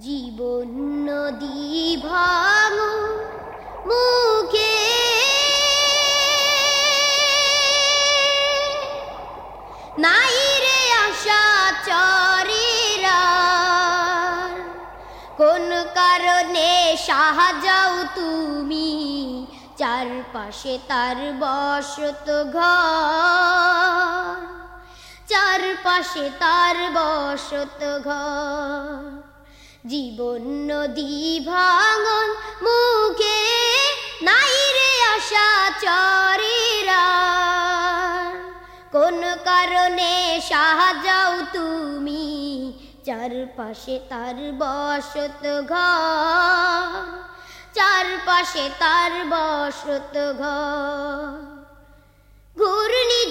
জীবন নদী ভাঙ, মুখে নাই রে আশা চরেরা কোন কারণে সাহাযাও তুমি চারপাশে তার বসত ঘর। চারপাশে তার বসত ঘর। জীবন নদী ভাঙন মুখে নাই রে আশা চরেরা। কোন কারণে সাহাযাও তুমি চারপাশে তার বসত ঘর? চারপাশে তার বসত ঘর। ঘূর্ণি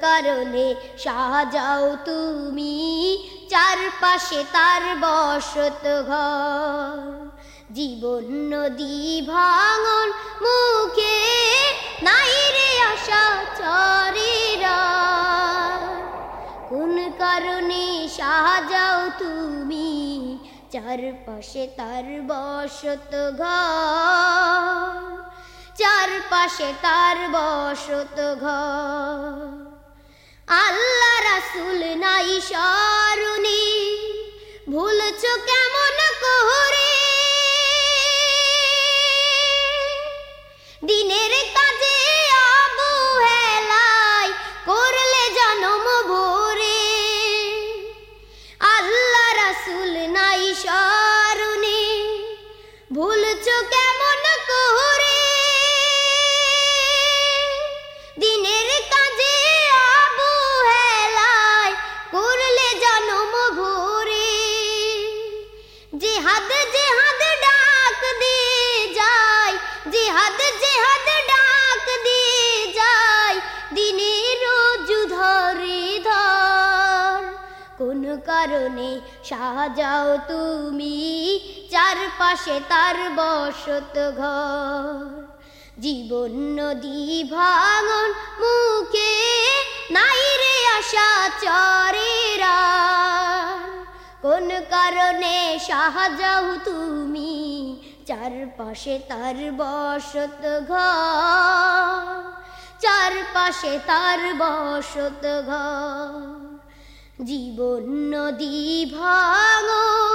কারণে সাজাও তুমি চারপাশে তার বসত ঘর। জীবন নদী ভাঙন মুখে, নাই রে আশা চরেরা কোন কারণে সাজাও তুমি চারপাশে তার বসত ঘর। চারপাশে তার বসত ঘর। আল্লাহ রাসুল নাই সরুনি ভুলছ কেমন করে দিনের কাজে অবহেলায় করলে জনম ভোরে। আল্লাহ রাসুল নাই স্মরণে। ভুলছ জেহাদ ডাক যায় দিনের ধর কারণে সাজাও তুমি চারপাশে তার বসত ঘর। জীবন নদী ভাঙন মুখে, নাই রে আশা চরেরা কারণে সাহাযাও তুমি চারপাশে তার বসত ঘর। চারপাশে তার বসত ঘর। জীবন নদী ভাঙন